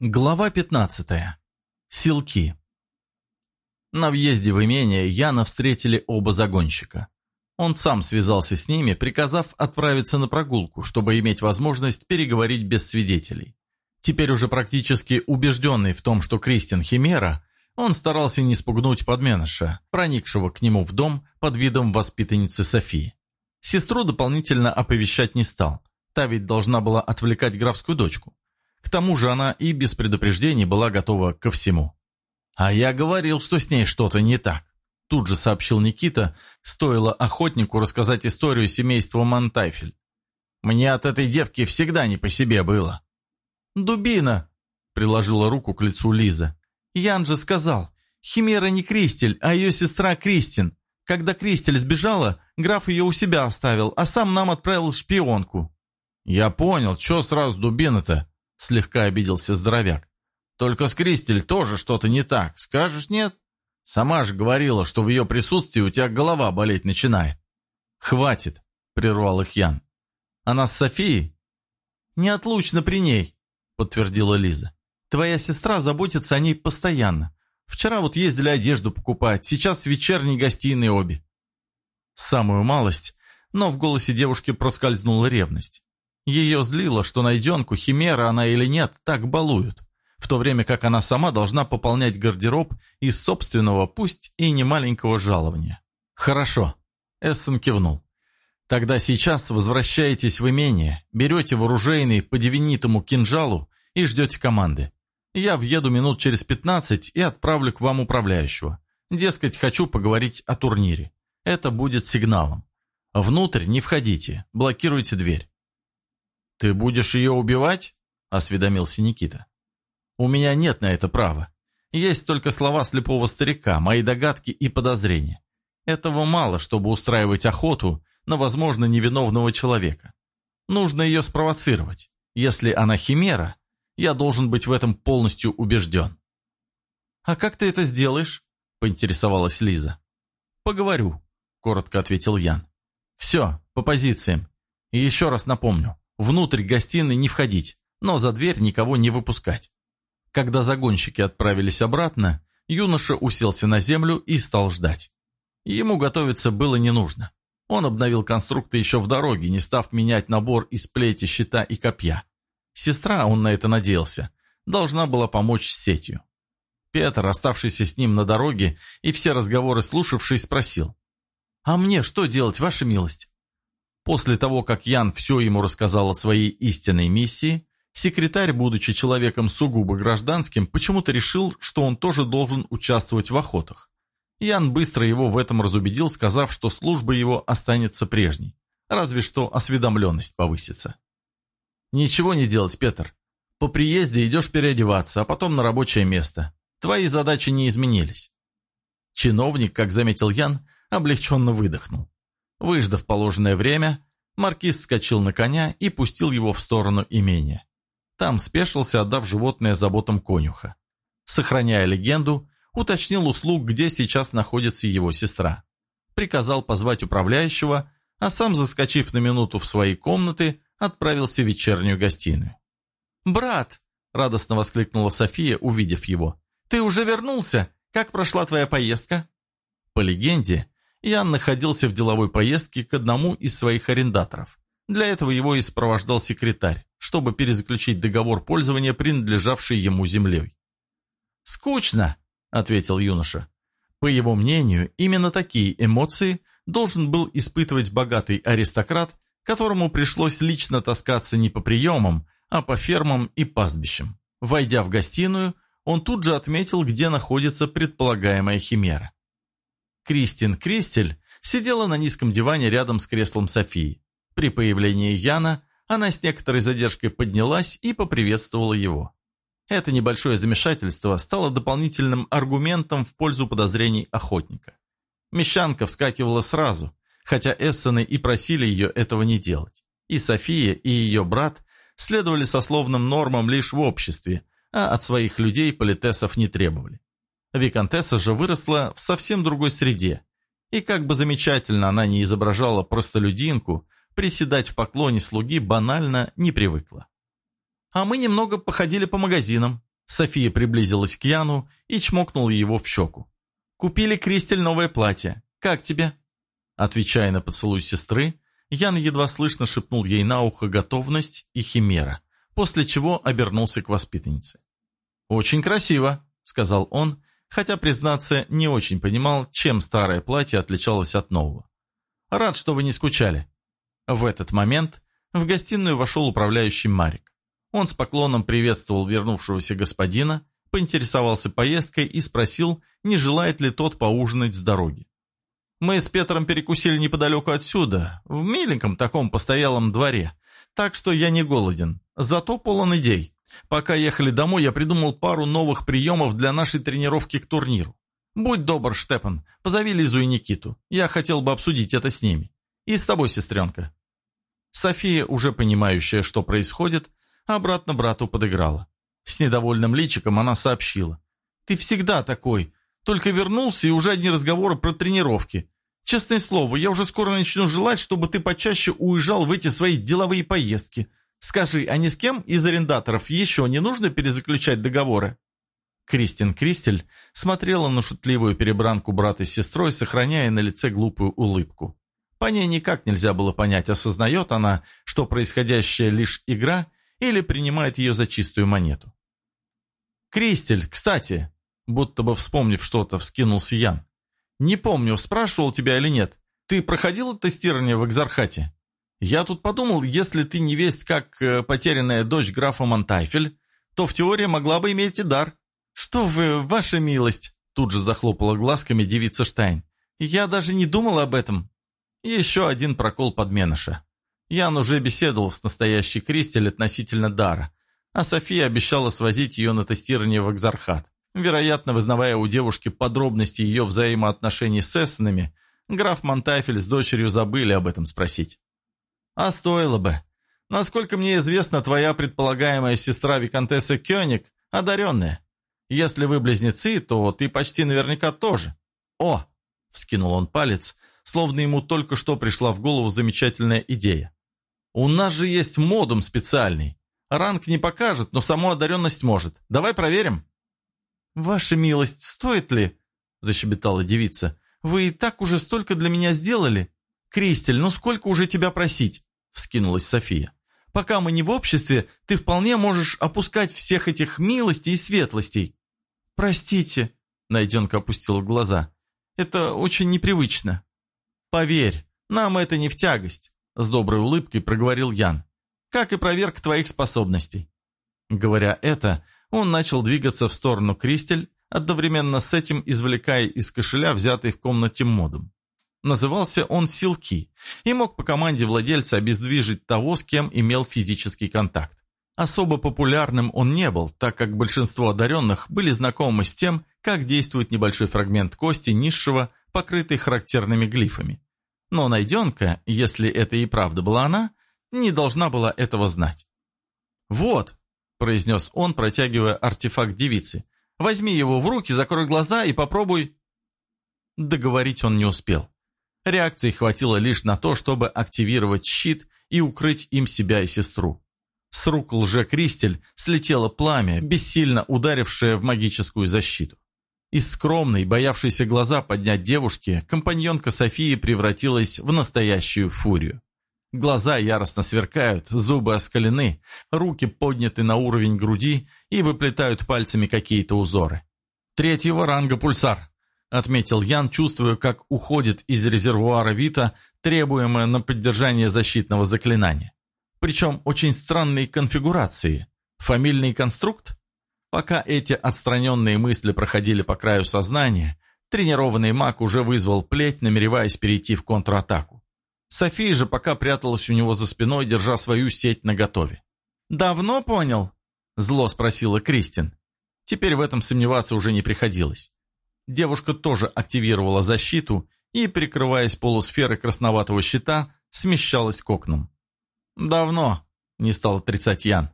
Глава 15. Силки. На въезде в имение Яна встретили оба загонщика. Он сам связался с ними, приказав отправиться на прогулку, чтобы иметь возможность переговорить без свидетелей. Теперь уже практически убежденный в том, что Кристин Химера, он старался не спугнуть подменыша, проникшего к нему в дом под видом воспитанницы Софии. Сестру дополнительно оповещать не стал, та ведь должна была отвлекать графскую дочку. К тому же она и без предупреждений была готова ко всему. «А я говорил, что с ней что-то не так», – тут же сообщил Никита, стоило охотнику рассказать историю семейства Монтайфель. «Мне от этой девки всегда не по себе было». «Дубина!» – приложила руку к лицу Лиза. «Ян же сказал, Химера не Кристель, а ее сестра Кристин. Когда Кристель сбежала, граф ее у себя оставил, а сам нам отправил шпионку». «Я понял, что сразу дубина-то?» Слегка обиделся здоровяк. «Только с Кристель тоже что-то не так. Скажешь нет? Сама же говорила, что в ее присутствии у тебя голова болеть начинает». «Хватит», — прервал их Ян. «Она с Софией?» «Неотлучно при ней», — подтвердила Лиза. «Твоя сестра заботится о ней постоянно. Вчера вот ездили одежду покупать, сейчас вечерние гостиные обе». Самую малость, но в голосе девушки проскользнула ревность. Ее злило, что найденку, химера она или нет, так балуют, в то время как она сама должна пополнять гардероб из собственного, пусть и не маленького жалования. «Хорошо», — Эссен кивнул. «Тогда сейчас возвращаетесь в имение, берете вооружейный по девинитому кинжалу и ждете команды. Я въеду минут через пятнадцать и отправлю к вам управляющего. Дескать, хочу поговорить о турнире. Это будет сигналом. Внутрь не входите, блокируйте дверь. «Ты будешь ее убивать?» – осведомился Никита. «У меня нет на это права. Есть только слова слепого старика, мои догадки и подозрения. Этого мало, чтобы устраивать охоту на, возможно, невиновного человека. Нужно ее спровоцировать. Если она химера, я должен быть в этом полностью убежден». «А как ты это сделаешь?» – поинтересовалась Лиза. «Поговорю», – коротко ответил Ян. «Все, по позициям. Еще раз напомню, Внутрь гостиной не входить, но за дверь никого не выпускать. Когда загонщики отправились обратно, юноша уселся на землю и стал ждать. Ему готовиться было не нужно. Он обновил конструкты еще в дороге, не став менять набор из плети, щита и копья. Сестра, он на это надеялся, должна была помочь с сетью. Петр, оставшийся с ним на дороге и все разговоры слушавший, спросил. «А мне что делать, ваша милость?» После того, как Ян все ему рассказал о своей истинной миссии, секретарь, будучи человеком сугубо гражданским, почему-то решил, что он тоже должен участвовать в охотах. Ян быстро его в этом разубедил, сказав, что служба его останется прежней, разве что осведомленность повысится. «Ничего не делать, Петр. По приезде идешь переодеваться, а потом на рабочее место. Твои задачи не изменились». Чиновник, как заметил Ян, облегченно выдохнул. Выждав положенное время, маркиз скочил на коня и пустил его в сторону имения. Там спешился, отдав животное заботам конюха. Сохраняя легенду, уточнил услуг, где сейчас находится его сестра. Приказал позвать управляющего, а сам, заскочив на минуту в свои комнаты, отправился в вечернюю гостиную. «Брат!» — радостно воскликнула София, увидев его. «Ты уже вернулся? Как прошла твоя поездка?» По легенде, Ян находился в деловой поездке к одному из своих арендаторов. Для этого его и сопровождал секретарь, чтобы перезаключить договор пользования, принадлежавший ему землей. «Скучно», — ответил юноша. По его мнению, именно такие эмоции должен был испытывать богатый аристократ, которому пришлось лично таскаться не по приемам, а по фермам и пастбищам. Войдя в гостиную, он тут же отметил, где находится предполагаемая химера. Кристин Кристель сидела на низком диване рядом с креслом Софии. При появлении Яна она с некоторой задержкой поднялась и поприветствовала его. Это небольшое замешательство стало дополнительным аргументом в пользу подозрений охотника. Мещанка вскакивала сразу, хотя Эссены и просили ее этого не делать. И София, и ее брат следовали сословным нормам лишь в обществе, а от своих людей политесов не требовали. Викантесса же выросла в совсем другой среде, и как бы замечательно она не изображала простолюдинку, приседать в поклоне слуги банально не привыкла. «А мы немного походили по магазинам», София приблизилась к Яну и чмокнула его в щеку. «Купили, Кристель, новое платье. Как тебе?» Отвечая на поцелуй сестры, Ян едва слышно шепнул ей на ухо готовность и химера, после чего обернулся к воспитаннице. «Очень красиво», — сказал он, хотя, признаться, не очень понимал, чем старое платье отличалось от нового. «Рад, что вы не скучали». В этот момент в гостиную вошел управляющий Марик. Он с поклоном приветствовал вернувшегося господина, поинтересовался поездкой и спросил, не желает ли тот поужинать с дороги. «Мы с Петром перекусили неподалеку отсюда, в миленьком таком постоялом дворе, так что я не голоден, зато полон идей. Пока ехали домой, я придумал пару новых приемов для нашей тренировки к турниру. Будь добр, Штепан, позови Лизу и Никиту, я хотел бы обсудить это с ними. И с тобой, сестренка». София, уже понимающая, что происходит, обратно брату подыграла. С недовольным личиком она сообщила. «Ты всегда такой. Только вернулся, и уже одни разговоры про тренировки. Честное слово, я уже скоро начну желать, чтобы ты почаще уезжал в эти свои деловые поездки. Скажи, а ни с кем из арендаторов еще не нужно перезаключать договоры?» Кристин Кристель смотрела на шутливую перебранку брата с сестрой, сохраняя на лице глупую улыбку. По ней никак нельзя было понять, осознает она, что происходящее лишь игра – или принимает ее за чистую монету. «Кристель, кстати!» Будто бы вспомнив что-то, вскинулся Ян. «Не помню, спрашивал тебя или нет. Ты проходила тестирование в Экзархате? Я тут подумал, если ты не весть как э, потерянная дочь графа Монтайфель, то в теории могла бы иметь и дар. Что вы, ваша милость!» Тут же захлопала глазками девица Штайн. «Я даже не думала об этом». Еще один прокол подменыша. Ян уже беседовал с настоящей Кристель относительно дара, а София обещала свозить ее на тестирование в Экзархат. Вероятно, вызнавая у девушки подробности ее взаимоотношений с Эссенами, граф Монтайфель с дочерью забыли об этом спросить. «А стоило бы. Насколько мне известно, твоя предполагаемая сестра Викантесса Кёник одаренная. Если вы близнецы, то ты почти наверняка тоже. О!» — вскинул он палец, словно ему только что пришла в голову замечательная идея. У нас же есть модум специальный. Ранг не покажет, но саму одаренность может. Давай проверим». «Ваша милость, стоит ли?» – защебетала девица. «Вы и так уже столько для меня сделали. Кристель, ну сколько уже тебя просить?» – вскинулась София. «Пока мы не в обществе, ты вполне можешь опускать всех этих милостей и светлостей». «Простите», – Найденка опустила глаза. «Это очень непривычно». «Поверь, нам это не в тягость. С доброй улыбкой проговорил Ян. «Как и проверка твоих способностей». Говоря это, он начал двигаться в сторону Кристель, одновременно с этим извлекая из кошеля взятый в комнате модум. Назывался он Силки и мог по команде владельца обездвижить того, с кем имел физический контакт. Особо популярным он не был, так как большинство одаренных были знакомы с тем, как действует небольшой фрагмент кости низшего, покрытый характерными глифами. Но найденка, если это и правда была она, не должна была этого знать. «Вот», — произнес он, протягивая артефакт девицы, «возьми его в руки, закрой глаза и попробуй...» Договорить он не успел. Реакции хватило лишь на то, чтобы активировать щит и укрыть им себя и сестру. С рук лже-кристель слетело пламя, бессильно ударившее в магическую защиту. Из скромной, боявшейся глаза поднять девушки, компаньонка Софии превратилась в настоящую фурию. Глаза яростно сверкают, зубы оскалены, руки подняты на уровень груди и выплетают пальцами какие-то узоры. «Третьего ранга пульсар», — отметил Ян, чувствуя, как уходит из резервуара Вита требуемое на поддержание защитного заклинания. Причем очень странные конфигурации. Фамильный конструкт? Пока эти отстраненные мысли проходили по краю сознания, тренированный маг уже вызвал плеть, намереваясь перейти в контратаку. София же пока пряталась у него за спиной, держа свою сеть наготове. «Давно понял?» – зло спросила Кристин. Теперь в этом сомневаться уже не приходилось. Девушка тоже активировала защиту и, прикрываясь полусферой красноватого щита, смещалась к окнам. «Давно», – не стал отрицать Ян.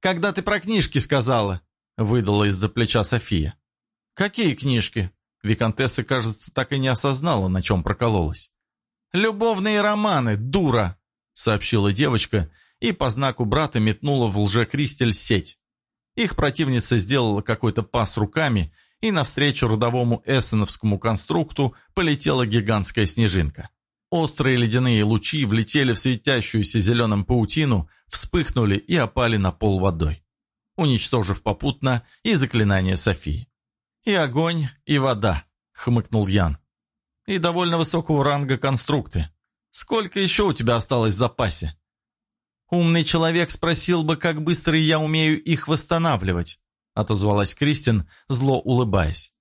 «Когда ты про книжки сказала?» выдала из-за плеча София. «Какие книжки?» Викантесса, кажется, так и не осознала, на чем прокололась. «Любовные романы, дура!» сообщила девочка и по знаку брата метнула в лже-кристель сеть. Их противница сделала какой-то пас руками, и навстречу родовому эссеновскому конструкту полетела гигантская снежинка. Острые ледяные лучи влетели в светящуюся зеленым паутину, вспыхнули и опали на пол водой, уничтожив попутно и заклинание Софии. «И огонь, и вода», — хмыкнул Ян. «И довольно высокого ранга конструкты. Сколько еще у тебя осталось в запасе?» «Умный человек спросил бы, как быстро я умею их восстанавливать», — отозвалась Кристин, зло улыбаясь.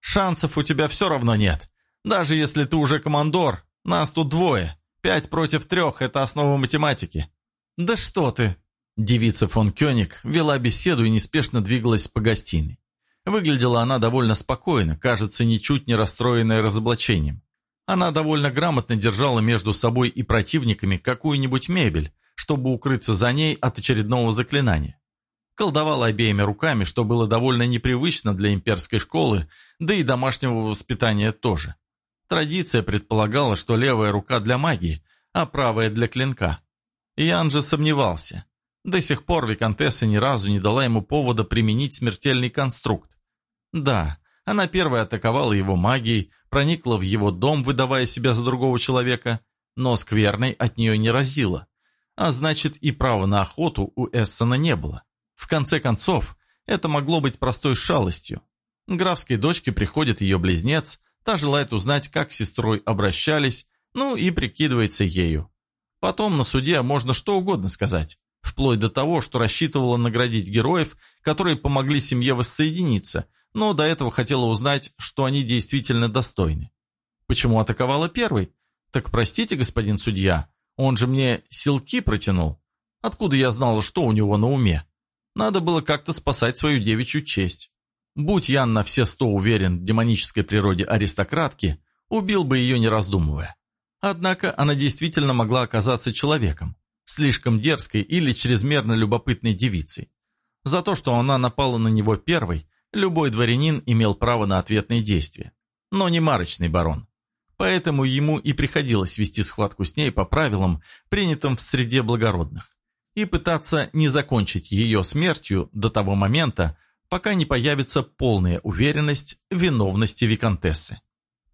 «Шансов у тебя все равно нет. Даже если ты уже командор, нас тут двое. Пять против трех — это основа математики». «Да что ты!» Девица фон Кёник вела беседу и неспешно двигалась по гостиной. Выглядела она довольно спокойно, кажется, ничуть не расстроенная разоблачением. Она довольно грамотно держала между собой и противниками какую-нибудь мебель, чтобы укрыться за ней от очередного заклинания. Колдовала обеими руками, что было довольно непривычно для имперской школы, да и домашнего воспитания тоже. Традиция предполагала, что левая рука для магии, а правая для клинка. Ян же сомневался. До сих пор Викантесса ни разу не дала ему повода применить смертельный конструкт. Да, она первая атаковала его магией, проникла в его дом, выдавая себя за другого человека, но скверной от нее не разила а значит и права на охоту у Эссена не было. В конце концов, это могло быть простой шалостью. Графской дочке приходит ее близнец, та желает узнать, как с сестрой обращались, ну и прикидывается ею. Потом на суде можно что угодно сказать, вплоть до того, что рассчитывала наградить героев, которые помогли семье воссоединиться, но до этого хотела узнать, что они действительно достойны. Почему атаковала первый? Так простите, господин судья, он же мне силки протянул. Откуда я знала, что у него на уме? Надо было как-то спасать свою девичью честь. Будь Ян на все сто уверен в демонической природе аристократки, убил бы ее не раздумывая. Однако она действительно могла оказаться человеком, слишком дерзкой или чрезмерно любопытной девицей. За то, что она напала на него первой, любой дворянин имел право на ответные действия. Но не марочный барон. Поэтому ему и приходилось вести схватку с ней по правилам, принятым в среде благородных, и пытаться не закончить ее смертью до того момента, пока не появится полная уверенность в виновности Викантессы.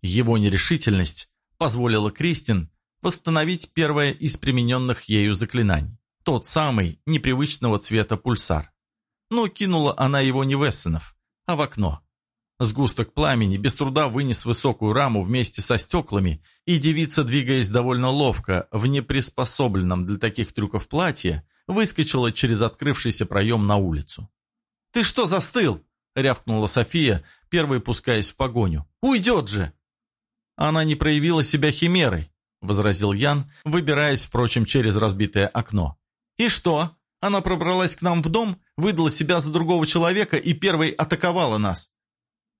Его нерешительность позволила Кристин восстановить первое из примененных ею заклинаний, тот самый непривычного цвета пульсар. Но кинула она его не в Эссенов, а в окно. Сгусток пламени без труда вынес высокую раму вместе со стеклами, и девица, двигаясь довольно ловко, в неприспособленном для таких трюков платье, выскочила через открывшийся проем на улицу. «Ты что застыл?» — рявкнула София, первой пускаясь в погоню. «Уйдет же!» «Она не проявила себя химерой», — возразил Ян, выбираясь, впрочем, через разбитое окно. «И что? Она пробралась к нам в дом, выдала себя за другого человека и первой атаковала нас.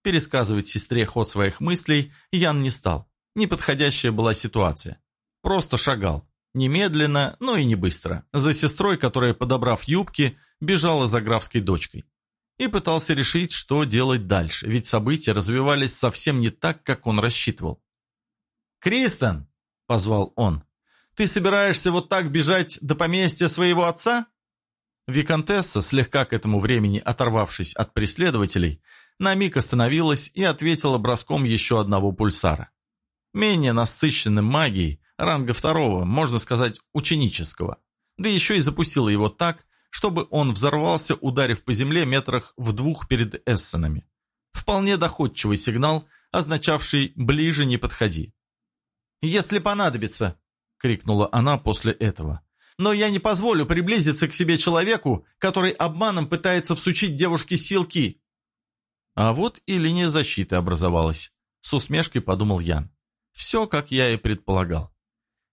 Пересказывать сестре ход своих мыслей Ян не стал. Неподходящая была ситуация. Просто шагал. Немедленно, но и не быстро. За сестрой, которая, подобрав юбки, бежала за графской дочкой. И пытался решить, что делать дальше, ведь события развивались совсем не так, как он рассчитывал. «Кристен!» — позвал он. «Ты собираешься вот так бежать до поместья своего отца?» Викантесса, слегка к этому времени оторвавшись от преследователей, на миг остановилась и ответила броском еще одного пульсара. Менее насыщенным магией, ранга второго, можно сказать, ученического. Да еще и запустила его так, чтобы он взорвался, ударив по земле метрах в двух перед эссенами. Вполне доходчивый сигнал, означавший «ближе не подходи». «Если понадобится!» — крикнула она после этого. «Но я не позволю приблизиться к себе человеку, который обманом пытается всучить девушке силки!» А вот и линия защиты образовалась. С усмешкой подумал Ян. Все, как я и предполагал.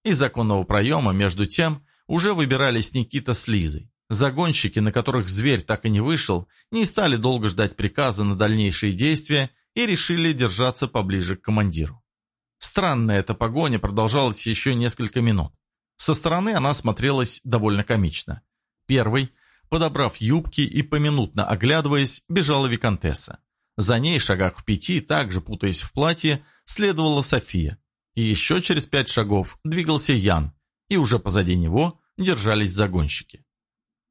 Из законного проема, между тем, уже выбирались Никита с Лизой. Загонщики, на которых зверь так и не вышел, не стали долго ждать приказа на дальнейшие действия и решили держаться поближе к командиру. Странная эта погоня продолжалась еще несколько минут. Со стороны она смотрелась довольно комично. Первый, подобрав юбки и поминутно оглядываясь, бежала Викантесса. За ней, шагах в пяти, также путаясь в платье, следовала София. Еще через пять шагов двигался Ян, и уже позади него держались загонщики.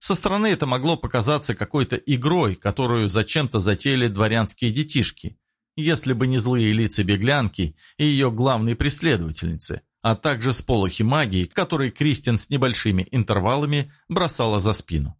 Со стороны это могло показаться какой-то игрой, которую зачем-то затеяли дворянские детишки, если бы не злые лица беглянки и ее главной преследовательницы, а также сполохи магии, которые Кристин с небольшими интервалами бросала за спину.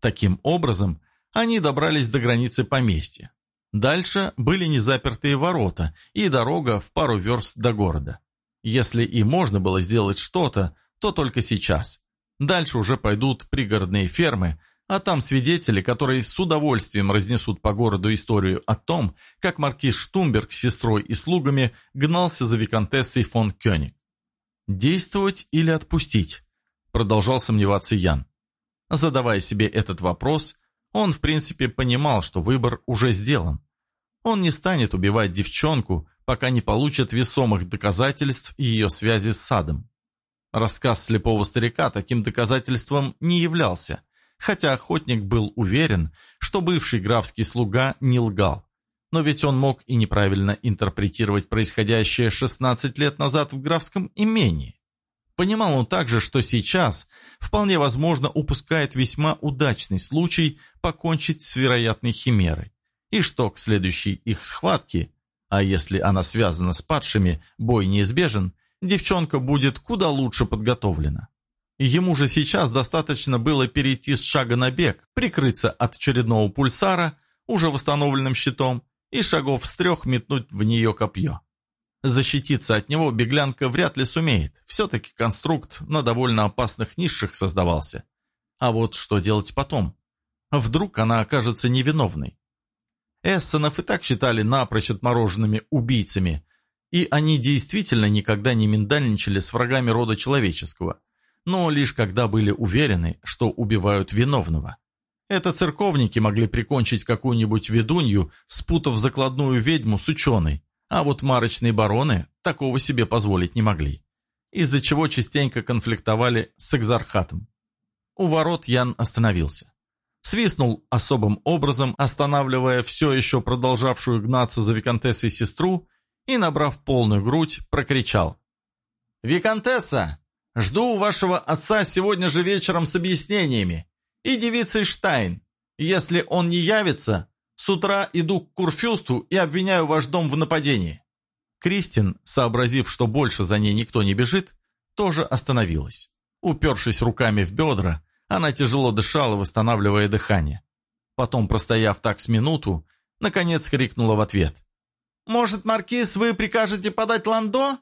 Таким образом, они добрались до границы поместья. Дальше были незапертые ворота и дорога в пару верст до города. Если и можно было сделать что-то, то только сейчас. Дальше уже пойдут пригородные фермы, а там свидетели, которые с удовольствием разнесут по городу историю о том, как маркиз Штумберг с сестрой и слугами гнался за виконтессой фон Кёник. «Действовать или отпустить?» – продолжал сомневаться Ян. Задавая себе этот вопрос, он в принципе понимал, что выбор уже сделан. Он не станет убивать девчонку, пока не получит весомых доказательств ее связи с садом. Рассказ слепого старика таким доказательством не являлся, хотя охотник был уверен, что бывший графский слуга не лгал. Но ведь он мог и неправильно интерпретировать происходящее 16 лет назад в графском имении. Понимал он также, что сейчас вполне возможно упускает весьма удачный случай покончить с вероятной химерой, и что к следующей их схватке, а если она связана с падшими, бой неизбежен, девчонка будет куда лучше подготовлена. Ему же сейчас достаточно было перейти с шага на бег, прикрыться от очередного пульсара, уже восстановленным щитом, и шагов с трех метнуть в нее копье. Защититься от него беглянка вряд ли сумеет, все-таки конструкт на довольно опасных низших создавался. А вот что делать потом? Вдруг она окажется невиновной? Эссенов и так считали напрочь отмороженными убийцами, и они действительно никогда не миндальничали с врагами рода человеческого, но лишь когда были уверены, что убивают виновного. Это церковники могли прикончить какую-нибудь ведунью, спутав закладную ведьму с ученой, а вот марочные бароны такого себе позволить не могли, из-за чего частенько конфликтовали с экзархатом. У ворот Ян остановился. Свистнул особым образом, останавливая все еще продолжавшую гнаться за виконтессой сестру, и, набрав полную грудь, прокричал. «Викантесса, жду вашего отца сегодня же вечером с объяснениями. И девицей Штайн. Если он не явится, с утра иду к Курфюсту и обвиняю ваш дом в нападении». Кристин, сообразив, что больше за ней никто не бежит, тоже остановилась. Упершись руками в бедра, она тяжело дышала, восстанавливая дыхание. Потом, простояв так с минуту, наконец крикнула в ответ. «Может, Маркиз, вы прикажете подать ландо?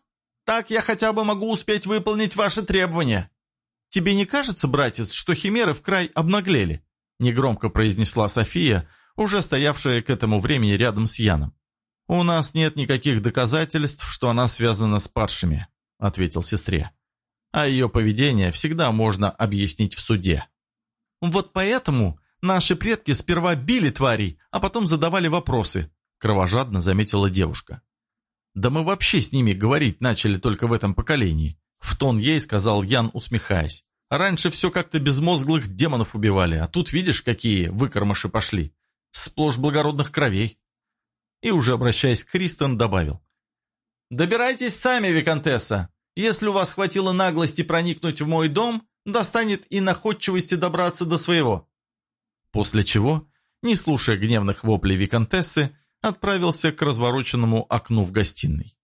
Так я хотя бы могу успеть выполнить ваши требования». «Тебе не кажется, братец, что химеры в край обнаглели?» негромко произнесла София, уже стоявшая к этому времени рядом с Яном. «У нас нет никаких доказательств, что она связана с падшими», ответил сестре. «А ее поведение всегда можно объяснить в суде». «Вот поэтому наши предки сперва били тварей, а потом задавали вопросы», кровожадно заметила девушка. «Да мы вообще с ними говорить начали только в этом поколении», в тон ей сказал Ян, усмехаясь. «Раньше все как-то безмозглых демонов убивали, а тут видишь, какие выкормыши пошли. Сплошь благородных кровей». И уже обращаясь к Кристен, добавил. «Добирайтесь сами, Викантесса. Если у вас хватило наглости проникнуть в мой дом, достанет и находчивости добраться до своего». После чего, не слушая гневных воплей Викантессы, отправился к развороченному окну в гостиной.